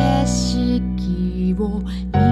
景色を見